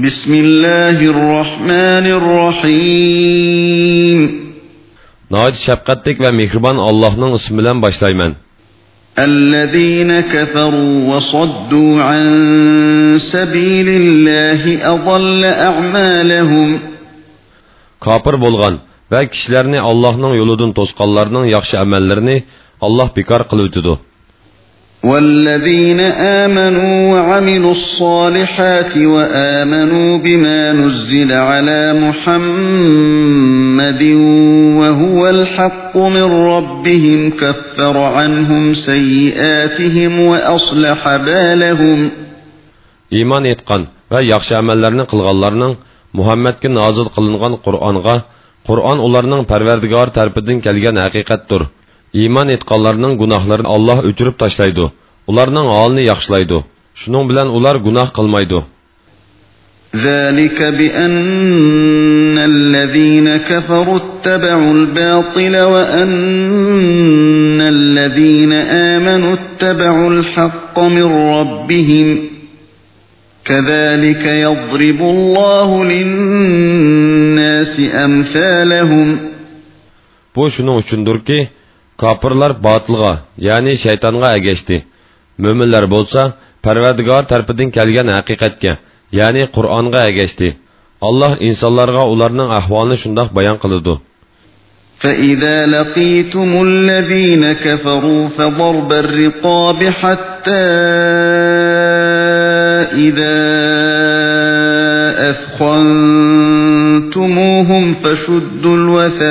بسم الله الرحمن الرحيم Nəhayət şəfqətlik və mehriban Allah'ın ismi ilə başlayman. الذين كفروا وصدوا عن سبيل الله أضل أعمالهم Kafir bolğan və kişilərini Allah'ın yoludan tosqanlarının yaxşı əməllərini Allah bekar qılıb ötüdü. والذين آمنوا وعملوا الصالحات وآمنوا بما نزل على محمد وهو الحق من ربهم كفر عنهم سيئاتهم وأصلح بالهم. إيمان إتقان ويخشى أملارنا قلغالارنا محمد كن نازل قلنغان قرآنغا. قرآن أولارنا پروردگار ترپدن كالغان حقيقت iymon etganlarning gunohlarini olloh o'chirib tashlaydi ularning holini yaxshilaydi shuning bilan ular gunoh qilmaydi ذلك بأن الذين كفروا اتبعوا الباطل وأن الذين آمنوا اتبعوا الحق من ربهم كذلك يضرب الله للناس أمثالهم bu shuning uchundirki kofirlar botilga ya'ni shaytonga agashdi mo'minlar bo'lsa parvardigor tarafidan kelgan haqiqatga ya'ni qur'onga agashdi alloh insonlarga ularning ahvolini shundoq bayon qiladi فإذا لقيتم الذين كفروا فضرب الرقاب حتى إذا أثخنتموهم فشدوا الوثاق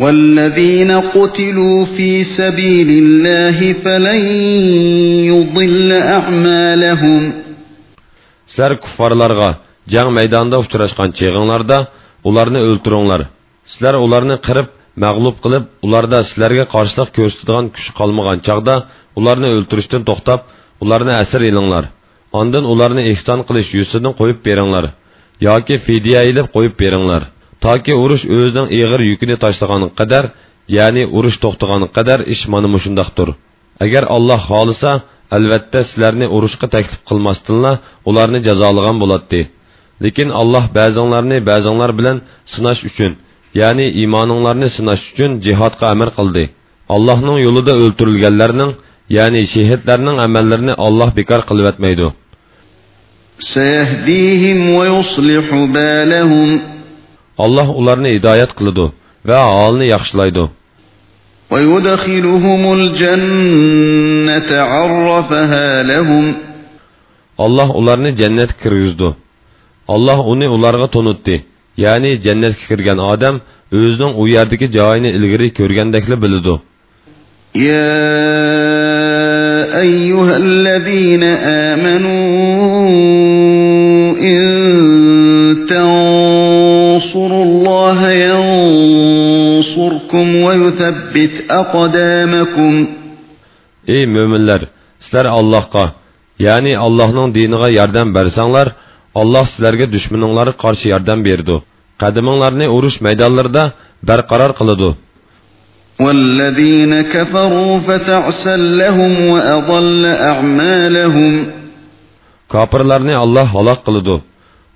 والذين قتلوا في سبيل الله فلن يضل أعمالهم sizlar kuffarlarga jang maydonida uchrashgan cheg'inglarda ularni o'ltiringlar sizlar ularni qirib mag'lub qilib ularda sizlarga qarshilik ko'rsatadigan kuch qolmagan chog'da ularni o'ltirishdan to'xtab ularni asir ilinglar ondan ularni ehson qilish yusidan qo'yib beringlar yoki fidya ilib qo'yib beringlar toki urush o'zining ig'ir yukini tashlagani qadar ya'ni urush to'xtagani qadar ish mana mushundoqdir agar alloh xohlasa albatta sizlarni urushga taklif qilmasdinla ularni jazolagan bo'ladi lekin alloh ba'zinglarni ba'zinglar bilan sinash uchun ya'ni iymoninglarni sinash uchun jihodga amr qildi. Allohning yo'lida o'ltirilganlarning ya'ni shehidlarning amallarini olloh bekor qilib o'tmaydi سيهديهم ويصلح بالهم alloh ularni hidoyat qiladi va holni yaxshilaydi ويدخلهم الجنة عرفها لهم alloh ularni jannatga kirgizdi alloh uni ularga to'nitdi ya'ni jannatga kirgan odam o'zining u yerdagi joyini ilgari ko'rgandekli biladi يا أيها الذين ينصركم ويثبت أقدامكم ey mo'minlar sizlar allohga ya'ni allohning diniga yordam bersanglar alloh sizlarga dushmaninglarga qarshi yordam berdi qadaminglarni urush maydonlarida barqaror qiladi والذين كفروا فتعسا لهم وأضل أعمالهم kofirlarni alloh halok qiladi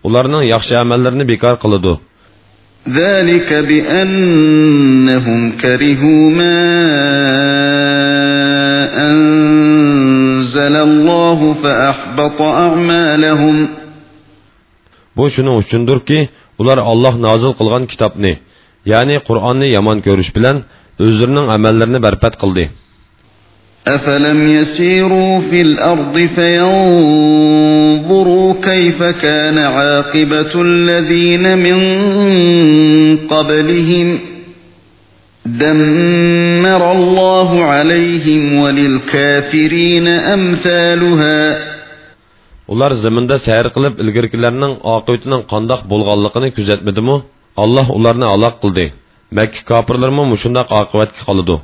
ularning yaxshi amallarini bekor qiladi ذلك بأنهم كرهوا ما أنزل الله فأحبط أعمالهم bu shuning uchundirki ular olloh nozil qilgan kitobni ya'ni qur'onni yomon ko'rish bilan o'zlarining amallarini barbat qildi أفلم يسيروا في الأرض فينظروا كيف كان عاقبة الذين من قبلهم دمر الله عليهم وللكافرين أمثالها ular zaminda sayr qilib ilgirkilarning oqibatining qandoq bo'lganligini kuzatmadimi alloh ularni aloq qildi makka kofirlarmi mushundoq oqibatga qoladi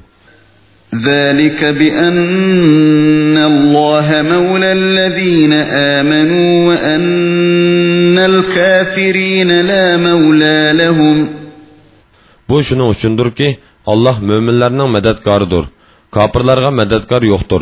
ذلك بأن الله مولى الذين آمنوا وأن الكافرين لا مولى لهم Bu shuning uchundurki, Alloh mo'minlarning madadkoridir. Kofirlarga madadkor yo'qdir.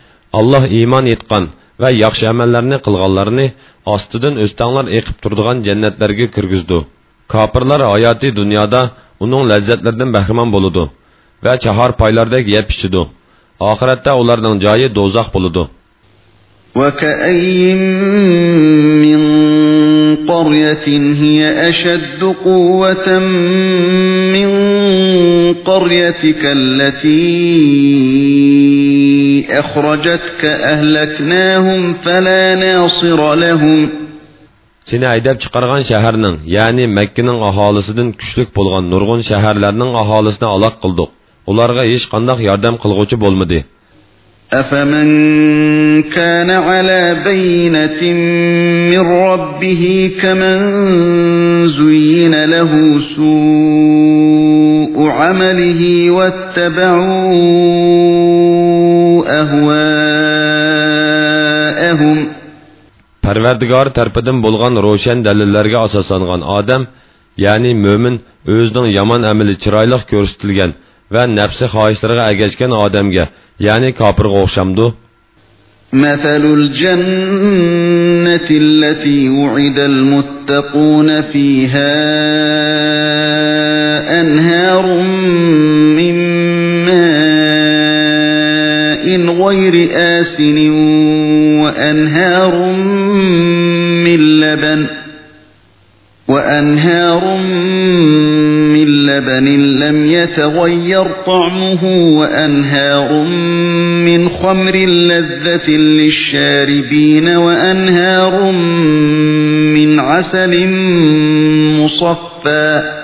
alloh iymon etgan va yaxshi amallarni qilganlarni ostidan o'stanglar eqib turadigan jannatlarga kirgizdi kofirlar hayotiy dunyoda uning lazzatlaridan bahramon bo'ludi va chahor poylardek yeb ichidi oxiratda ularning joyi do'zax bo'ludi وكأين من قرية هي أشد قوة من قريتك التي أخرجتك أهلكناهم فلا ناصر لهم Seni aydab chiqargan shaharning, ya'ni Makkaning aholisidan kuchlik bo'lgan nurg'un shaharlarning aholisini aloq qildik. Ularga hech qanday yordam qilguvchi bo'lmadi. أفمن كان على بينة من ربه كمن زين له سوء عمله واتبعوا أهواءهم Parvardigor tarafidan bo'lgan ro'shan dalillarga asoslangan odam, ya'ni mo'min o'zining yomon amali chiroyli ko'rsatilgan va nafsi xohishlariga agashgan odamga, ya'ni kofirga o'xshamdi. مثل الجنة التي وعد المتقون فيها أنهار من ماء غير آسن وأنهار يتغير طعمه وأنهار من خمر لذة للشاربين وأنهار من عسل مصفى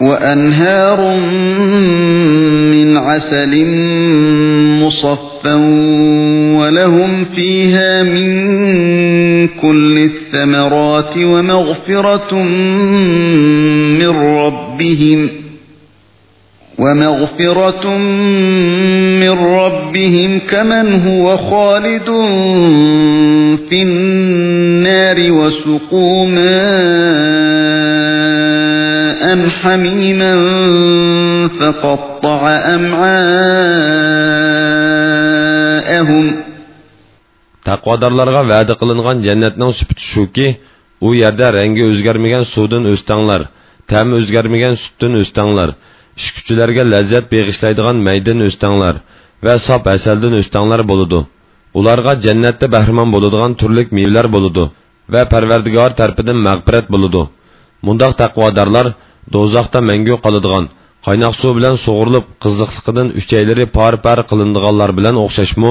وأنهار من عسل مصفى ولهم فيها من كل الثمرات ومغفرة من ربهم ومغفرة من ربهم كمن هو خالد في النار وسقوا ماء حميما فقطع أمعاءهم Taqvodorlarga va'da qilingan jannatning sifati shuki, u yerda rangi o'zgarmagan suvdan o'stanglar, ta'mi o'zgarmagan sutdan o'stanglar, ishkuchilarga lazzat beg'ishlaydigan maydan o'stanglar va sop asaldan o'stanglar bo'ladi. Ularga jannatda bahramon bo'ladigan turli mevalar bo'ladi va Parvardigor tarafidan mag'firat bo'ladi. Mundaq taqvodorlar do'zaxda mangu qoladigan, qaynoq suv bilan sug'urilib qiziqligidan uchaylari par-par qilindiganlar bilan o'xshashmi?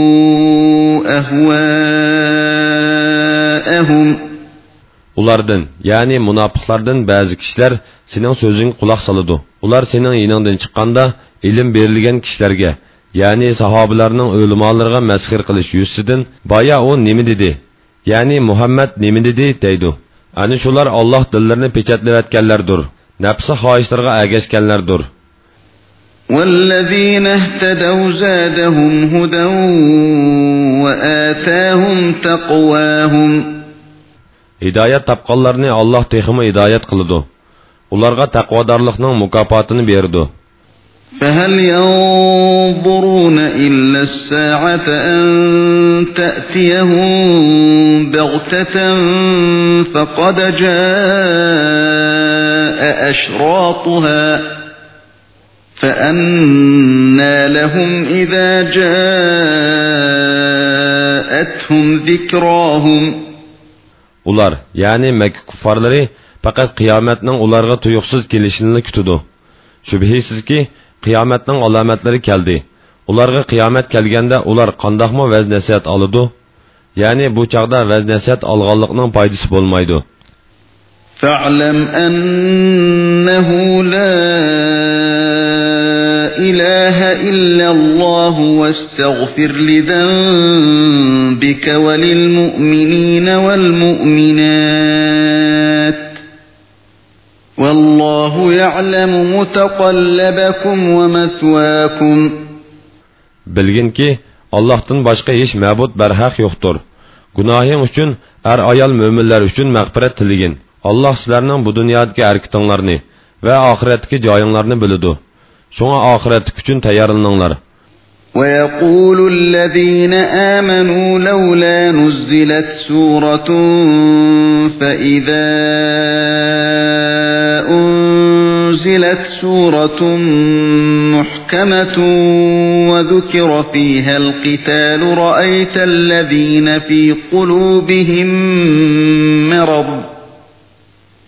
أهواءهم Ulardan, ya'ni munofiqlardan ba'zi kishilar sening so'zingga quloq soladi. Ular sening yiningdan chiqqanda ilm berilgan kishilarga, ya'ni sahobalarning o'limalariga masxir qilish yuzidan boya u nima dedi? Ya'ni Muhammad nima dedi deydi. Ani shular Alloh dillarini pechatlayotganlardir. Nafsi xohishlariga agashganlardir. والذين اهتدوا زادهم هدى وآتاهم تقواهم. هدايات تبقاللارني الله تخم هدايات قلدو ولارغا تقوى دارلخنا مكافاتن بيردو فهل ينظرون إلا الساعة أن تأتيهم بغتة فقد جاء أشراطها فأنى لهم إذا جاءتهم ذكراهم Ular, yani Mekke kuffarları faqat qiyomatning ularga tuyuqsiz kelishini kutadi. Shubhisizki, qiyomatning alomatlari keldi. Ularga qiyomat kelganda ular qandoqmi vaz nasihat oladi? Ya'ni bu chaqda vaz nasihat olganlikning foydasi bo'lmaydi. فاعلم أنه لا إله إلا الله واستغفر لذنبك وللمؤمنين والمؤمنات والله يعلم متقلبكم ومثواكم Bilginki, Allah'tan başqa hech ma'bud barhaq yo'qdir. Gunohing uchun har ayol mo'minlar uchun mag'firat tiligin. Alloh sizlarning bu dunyodagi harakatinglarni va oxiratdagi joyinglarni biladi. Shunga oxiratlik uchun tayyorlaninglar. ويقول الذين آمنوا لولا نزلت سورة فإذا أنزلت سورة محكمة وذكر فيها القتال رأيت الذين في قلوبهم مرض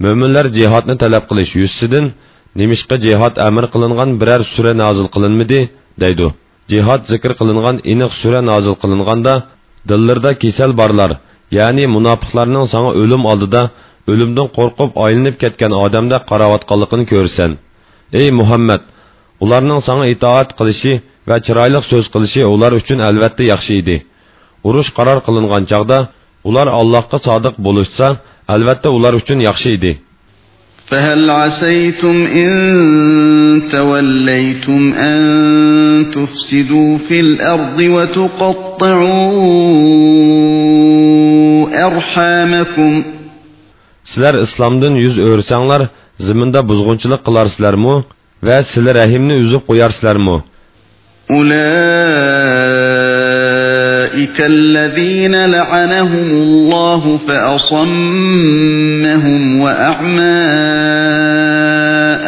Möminlər cihadni tələb qilish yüzsidən nemishqa cihad əmr qilingan birər sura nazil qilinmidi deydi. Cihad zikr qilingan iniq sura nazil qilinganda dillərdə kesal barlar, ya'ni munofiqlarning sana o'lim oldida o'limdan qo'rqib aylanib ketgan odamda qaravatqanligini ko'rsan. Ey Muhammad, ularning sana itoat qilishi va chiroyli so'z qilishi ular uchun albatta yaxshi edi. Urush qaror qilingan chaqda ular Allohga sodiq bo'lishsa, albatta ular uchun yaxshi edi فهل عسيتم إن توليتم أن تفسدوا في الأرض وتقطعوا أرحامكم Sizlar islomdan yuz o'rsanglar, ziminda buzg'unchilik qilarsizlarmi va sizlar rahimni uzib qo'yarsizlarmi? أولئك الذين لعنهم الله فأصمهم وأعمى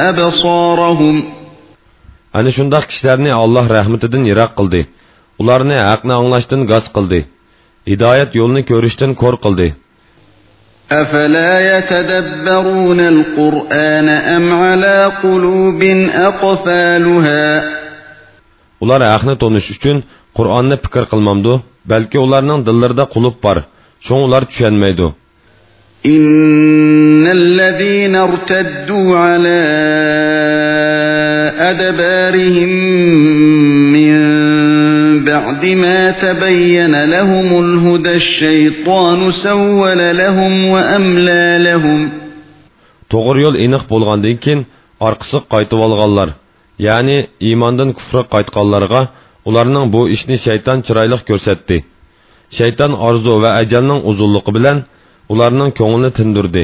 أبصارهم Ani shundaq kishilarni Alloh rahmatidan yiroq qildi. Ularni haqni anglashdan g'az qildi. Hidoyat yo'lini ko'rishdan ko'r qildi. أفلا يتدبرون القرآن أم على قلوب أقفالها Ular haqni tonish uchun Qur'onni fikr qilmamdi, balki ularning dillarida qulub bor. Sho'ng ular tushunmaydi. إن الذين ارتدوا على أدبارهم من بعد ما تبين لهم الهدى الشيطان سول لهم وأملى لهم To'g'ri yo'l aniq bo'lgandan keyin orqasi qaytib olganlar, ya'ni iymondan kufrga qaytganlarga ularning bu ishni shayton chiroyli ko'rsatdi. Shayton orzu va ajalning uzunligi bilan ularning ko'nglini tindirdi.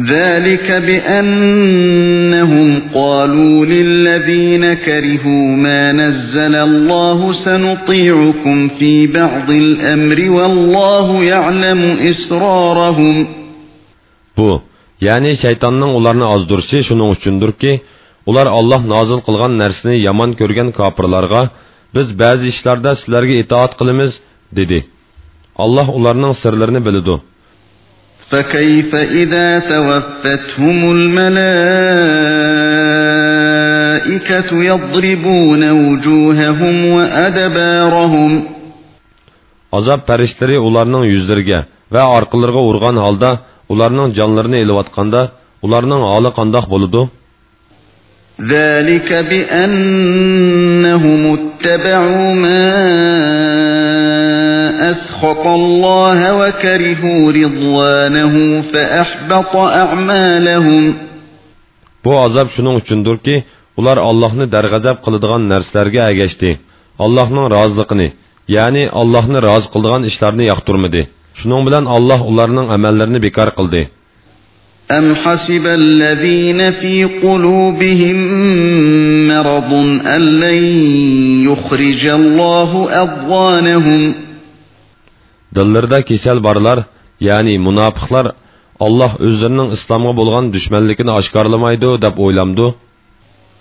ذلك بأنهم قالوا للذين كرهوا ما نزل الله سنطيعكم في بعض الأمر والله يعلم إسرارهم Bu, ya'ni shaytonning ularni ozdirishi shuning uchundirki, ular Alloh nozil qilgan narsani yomon ko'rgan kofirlarga biz ba'zi ishlarda sizlarga itoat qilamiz dedi. Alloh ularning sirlarini biladi. فكيف إذا توفتهم الْمَلَائِكَةُ يَضْرِبُونَ وُجُوهَهُمْ وَأَدْبَارَهُمْ Azab pərişləri onlarının yüzlərinə və arqalarına urğan halda onlarının canlarını eləyətqanda onlarının halı qandaq boludu? ذَلِكَ بِأَنَّهُمُ اتَّبَعُوا مَا أَسْخَطَ اللَّهَ وَكَرِهُوا رِضْوَانَهُ فَأَحْبَطَ أَعْمَالَهُمْ Bu azab şunun uchundur ki, ular Allah'ını dərgəzəb qılıdığan nərslərə əgəşdi. Allah'ın razılığını, ya'ni Allah'ını razı qıldığan işlərini yaxtırmadı. Şunun bilan Allah ularning amallarını bekar qildi. أَمْ حَسِبَ الَّذِينَ فِي قُلُوبِهِم مَّرَضٌ أَن لَّن يُخْرِجَ اللَّهُ أَضْغَانَهُمْ Dillərdə kesel barlar, ya'ni munofiqlar Allah o'zlarining islomga bo'lgan dushmanligini oshkorlamaydi deb o'ylamdi.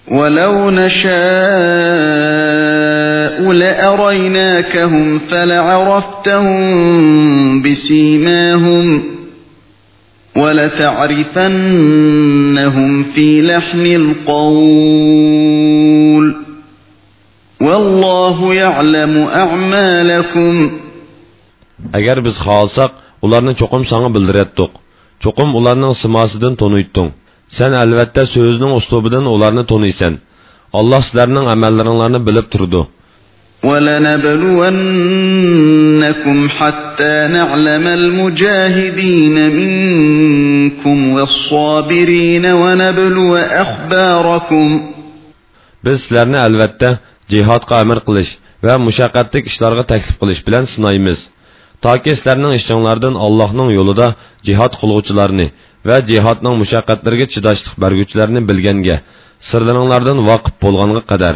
وَلَوْ نَشَاءُ لَأَرَيْنَاكَهُمْ فَلَعَرَفْتَهُم بِسِيمَاهُمْ وَلَتَعْرِفَنَّهُمْ فِي لَحْنِ الْقَوْلِ وَاللَّهُ يَعْلَمُ أَعْمَالَكُمْ Agar biz xohlasak, ularni cho'qim sana bildiratdik. Cho'qim ularning simosidan tonuytding. Sen albatta so'zning uslubidan ularni toniysan. Alloh sizlarning amallaringlarni bilib turdi. وَلَنَبْلُوَنَّكُمْ حَتَّى نَعْلَمَ الْمُجَاهِدِينَ مِنكُمْ وَالصَّابِرِينَ وَنَبْلُوَ أَخْبَارَكُمْ Biz sizlarni albatta jihodga amr qilish va mushaqqatli ishlarga taklif qilish bilan sinaymiz. Toki sizlarning ishinglardan Allohning yo'lida jihod qiluvchilarni va jihodning mushaqqatlariga chidashlik berguvchilarni bilganga, sirlaringlardan voqif bo'lganga qadar.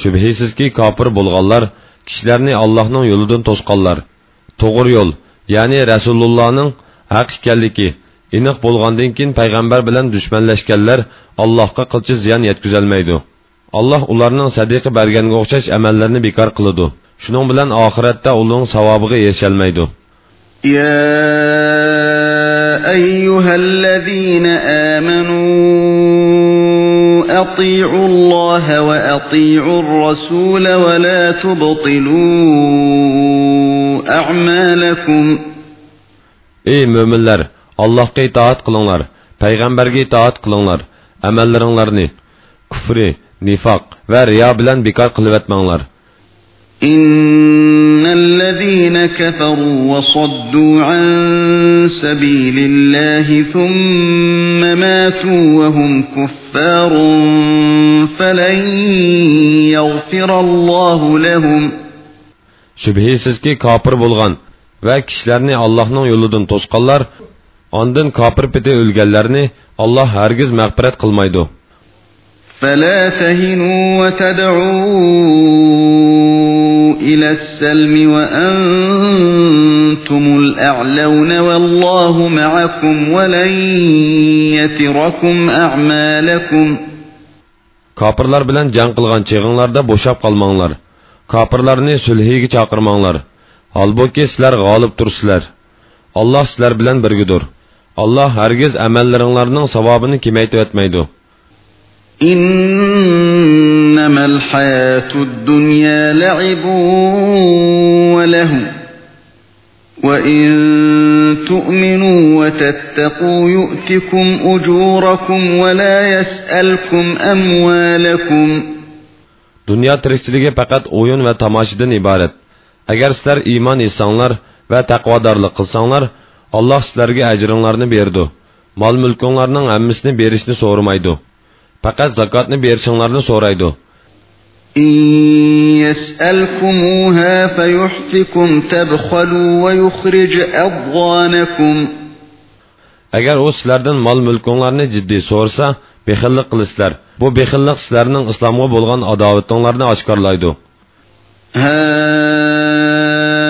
Şübhisizki kafir bo'lganlar kishilarni Allohning yo'lidan to'sqanlar. To'g'ri yo'l, ya'ni Rasulullahning haq ekanligi aniq bo'lgandan keyin payg'ambar bilan dushmanlashganlar Allohga qilchi ziyon yetkazolmaydi. Alloh ularning sadiqi berganga o'xshash amallarni bekor qiladi. Shuning bilan oxiratda uning savobiga erisholmaydi. يا أيها الذين آمنوا وأطيعوا الله وأطيعوا الرسول ولا تبطلوا أعمالكم Ey möminlər, Allahqa itaat qılınlar, peyğəmbərə itaat qılınlar, əməllərinizləri, küfrü, nifaq və riya bilən bekar qılıb etmənglər. إن الذين كفروا وصدوا عن سبيل الله ثم ماتوا وهم كفار فلن يغفر الله لهم Şübhisizki kafir bo'lgan va kishilarni Allohning yo'lidan to'sqanlar, ondan kafir peti o'lganlarni Alloh hargiz mag'firat qilmaydi. فلا تهنوا وتدعوا إلى السلم وأنتم الأعلون والله معكم ولن يتركم أعمالكم Kafirlar bilan jang qilgan cheg'inglarda bo'shab qolmanglar. Kafirlarni sulhiga chaqirmanglar. Holbuki sizlar g'olib tursizlar. Alloh sizlar bilan birgidir. Alloh hargiz amallaringlarning savobini kemaytib etmaydi. إنما الحياة الدنيا لعب وله وإن تؤمنوا وتتقوا يؤتكم أجوركم ولا يسألكم أموالكم Dünya tirikchiligi faqat o'yin va tomoshadan iborat. Agar sizlar iymon etsanglar va taqvodorlik qilsanglar, Alloh sizlarga ajringlarni berdi. Mol-mulkinglarning hammasini berishni so'ramaydi. Faqat zakotni berishinglarni so'raydi. إن يسألكموها فيحفكم تبخلوا ويخرج أضغانكم Agar u sizlardan mol-mulkinglarni jiddiy so'rsa, bexillik qilasizlar bu bexillik sizlarning islomga bo'lgan adovatinglarni oshkorlaydi ها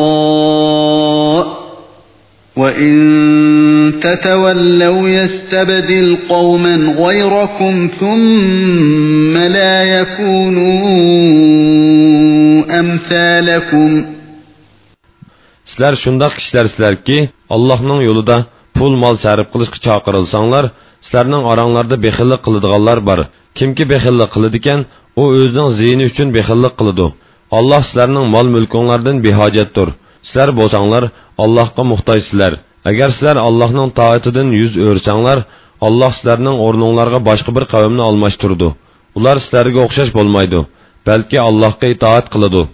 وإن تتولوا يستبدل قوما غيركم ثم لا يكونوا أمثالكم sizlar shundoq kishilarsizlarki allohning yo'lida pul mol sarf qilishga chaqirilsanglar sizlarning oranglarda bexillik qiladiganlar bor kimki bexillik ekan u o'zining ziyni uchun bexillik qiladi alloh sizlarning mol mulkinglardan behojatdir Sizlər bozanlar Allahqa muhtaçsizlər. Əgər sizlər Allahın taatidan yüz örsənglər, Allah sizlərinin ornunlarga başqa bir qavmni almashtırdı. Ular sizlərə oxşaş bolmaydı, bəlkə Allahqa itaat qılıdı.